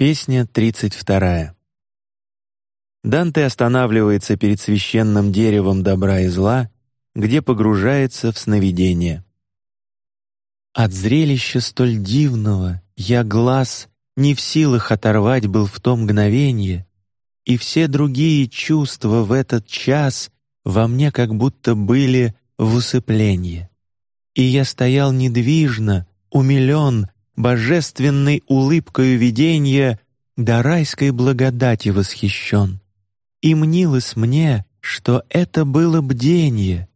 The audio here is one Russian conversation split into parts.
Песня тридцать вторая. Данте останавливается перед священным деревом добра и зла, где погружается в сновидение. От зрелища столь дивного я глаз не в силах оторвать был в том мгновенье, и все другие чувства в этот час во мне как будто были в усыплении. И я стоял недвижно, умилен божественной улыбкою видения, до райской благодати восхищен. И мнилось мне, что это было бдение,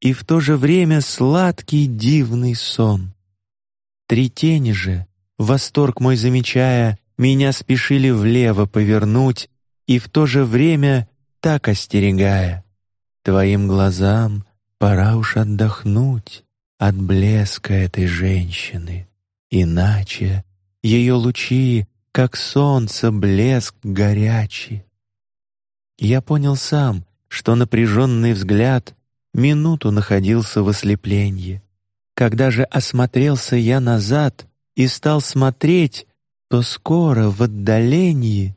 и в то же время сладкий дивный сон. Три тени же, восторг мой замечая, меня спешили влево повернуть, и в то же время так остерегая. Твоим глазам пора уж отдохнуть от блеска этой женщины. Иначе ее лучи, как солнце, блеск горячий. Я понял сам, что напряженный взгляд минуту находился в ослеплении. Когда же осмотрелся я назад и стал смотреть, то скоро в отдалении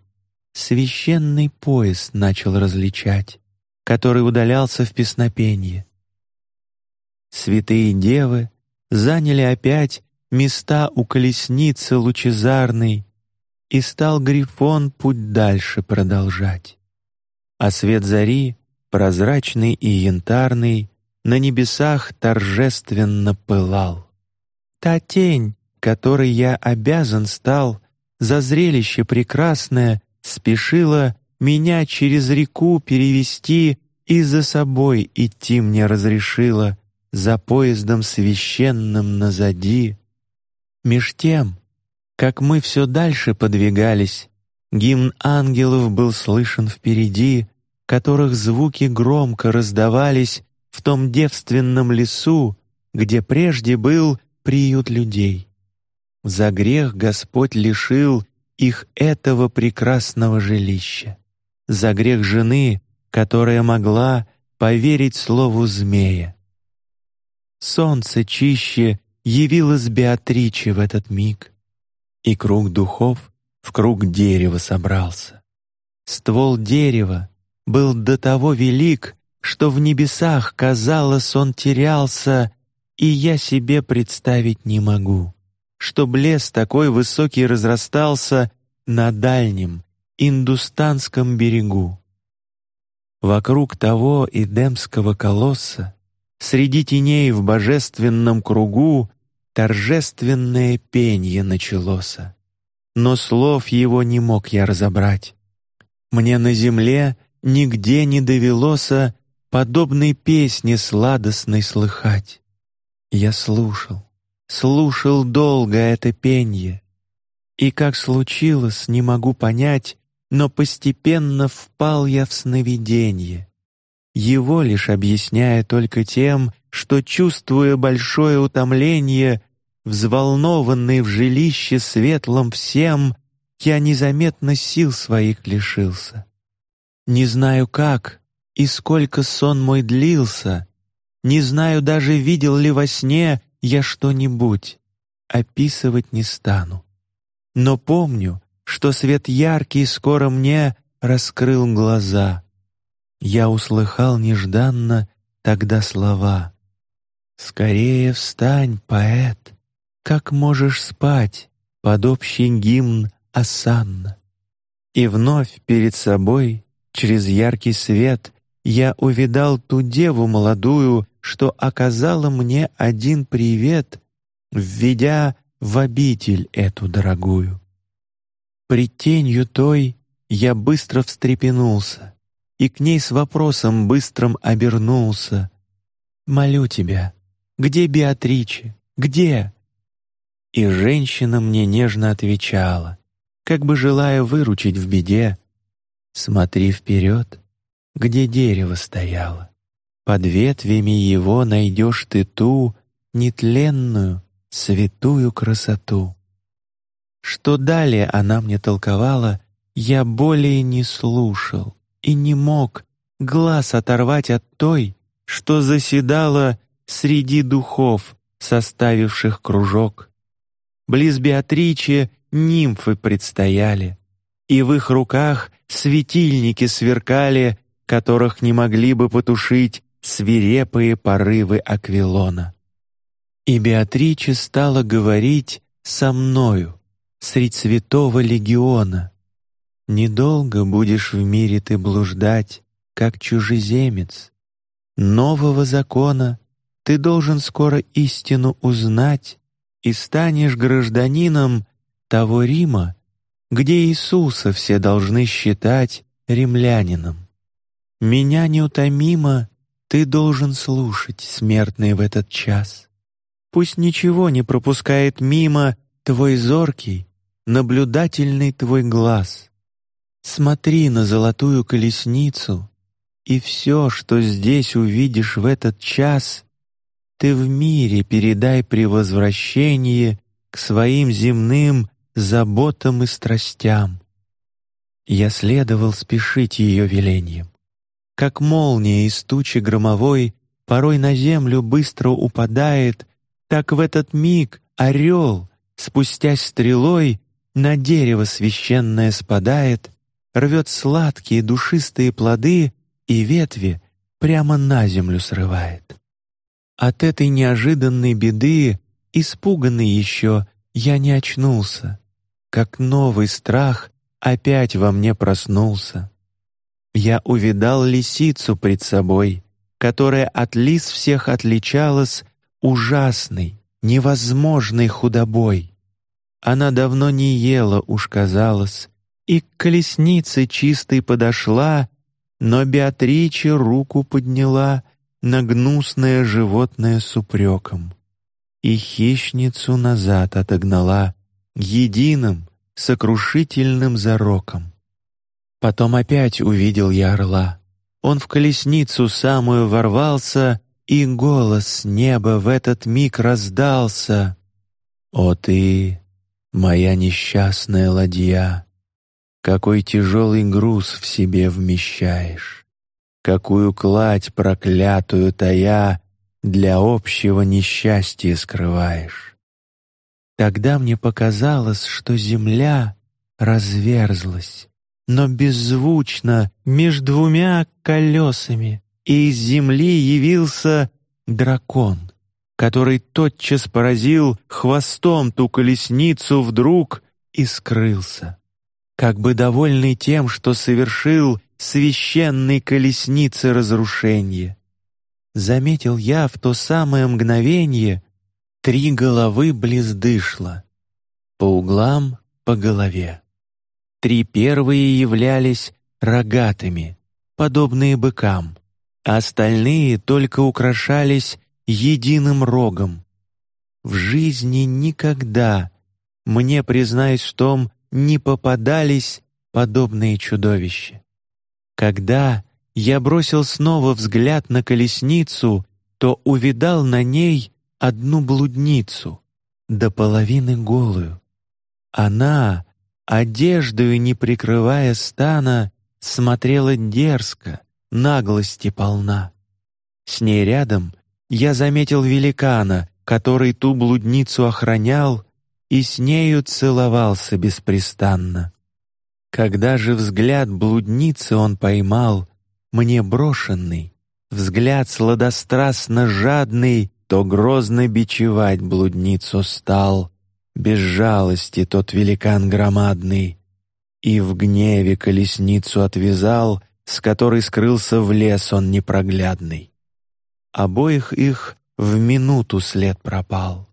священный пояс начал различать, который удалялся в песнопении. Святые девы заняли опять места у колесницы лучезарной, и стал грифон путь дальше продолжать. А свет зари, прозрачный и янтарный, на небесах торжественно пылал. Та тень, которой я обязан стал за зрелище прекрасное, спешила меня через реку перевести и за собой идти мне разрешила за поездом священным назади. Меж тем, как мы все дальше подвигались, гимн ангелов был слышен впереди, которых звуки громко раздавались в том девственном лесу, где прежде был приют людей. За грех Господь лишил их этого прекрасного жилища. За грех жены, которая могла поверить слову змея. Солнце чище явилась Беатриче в этот миг, и круг духов в круг дерева собрался. Ствол дерева был до того велик, что в небесах казалось он терялся, и я себе представить не могу, что блеск такой высокий разрастался на дальнем индустанском берегу. Вокруг того идемского колосса, среди теней в божественном кругу, торжественное пение началось, но слов его не мог я разобрать. Мне на земле нигде не довелось подобной песни сладостной слыхать. Я слушал, слушал долго это пение, и как случилось, не могу понять, но постепенно впал я в сновидение. Его лишь объясняя только тем, что чувствуя большое утомление, взволнованный в жилище светлом всем, я незаметно сил своих лишился. Не знаю как и сколько сон мой длился, не знаю даже видел ли во сне я что-нибудь, описывать не стану. Но помню, что свет яркий скоро мне раскрыл глаза. Я услыхал нежданно тогда слова: "Скорее встань, поэт, как можешь спать под общий гимн осанна. И вновь перед собой, через яркий свет, я увидал ту деву молодую, что оказала мне один привет, введя в обитель эту дорогую. Пред тенью той я быстро встрепенулся и к ней с вопросом быстрым обернулся. Молю тебя, где Беатриче? Где? И женщина мне нежно отвечала, как бы желая выручить в беде: "Смотри вперед, где дерево стояло. Под ветвями его найдешь ты ту нетленную, святую красоту". Что далее она мне толковала, я более не слушал и не мог глаз оторвать от той, что заседала среди духов, составивших кружок близ Беатриче нимфы предстояли, и в их руках светильники сверкали, которых не могли бы потушить свирепые порывы Аквилона. И Беатриче стала говорить со мною средь святого легиона. Недолго будешь в мире ты блуждать, как чужеземец. Нового закона ты должен скоро истину узнать и станешь гражданином того Рима, где Иисуса все должны считать римлянином. Меня неутомимо ты должен слушать, смертный в этот час. Пусть ничего не пропускает мимо твой зоркий, наблюдательный твой глаз. Смотри на золотую колесницу, и все, что здесь увидишь в этот час, ты в мире передай при возвращении к своим земным заботам и страстям. Я следовал спешить ее велением, как молния из тучи громовой порой на землю быстро упадает так в этот миг орел, спустясь стрелой, на дерево священное спадает, рвет сладкие душистые плоды и ветви прямо на землю срывает. От этой неожиданной беды, испуганный еще, я не очнулся, как новый страх опять во мне проснулся. Я увидал лисицу пред собой, которая от лис всех отличалась ужасной, невозможной худобой. Она давно не ела, уж казалось, и к колеснице чистой подошла, но Беатриче руку подняла на гнусное животное с упреком и хищницу назад отогнала единым сокрушительным зароком. Потом опять увидел я орла. Он в колесницу самую ворвался и голос с неба в этот миг раздался: "О ты, моя несчастная ладья, какой тяжелый груз в себе вмещаешь, какую кладь проклятую тая для общего несчастья скрываешь". Тогда мне показалось, что земля разверзлась, но беззвучно между двумя колесами и из земли явился дракон, который тотчас поразил хвостом ту колесницу вдруг и скрылся, как бы довольный тем, что совершил священной колеснице разрушение. Заметил я в то самое мгновение три головы близдышло, по углам по голове. Три первые являлись рогатыми, подобные быкам, а остальные только украшались единым рогом. В жизни никогда, мне признаюсь в том, не попадались подобные чудовища. Когда я бросил снова взгляд на колесницу, то увидал на ней одну блудницу, до половины голую. Она, одеждою не прикрывая стана, смотрела дерзко, наглости полна. С ней рядом я заметил великана, который ту блудницу охранял и с нею целовался беспрестанно. Когда же взгляд блудницы он поймал, мне брошенный, взгляд сладострастно жадный, то грозно бичевать блудницу стал, без жалости тот великан громадный, и в гневе колесницу отвязал с которой скрылся в лес он непроглядный. Обоих их в минуту след пропал.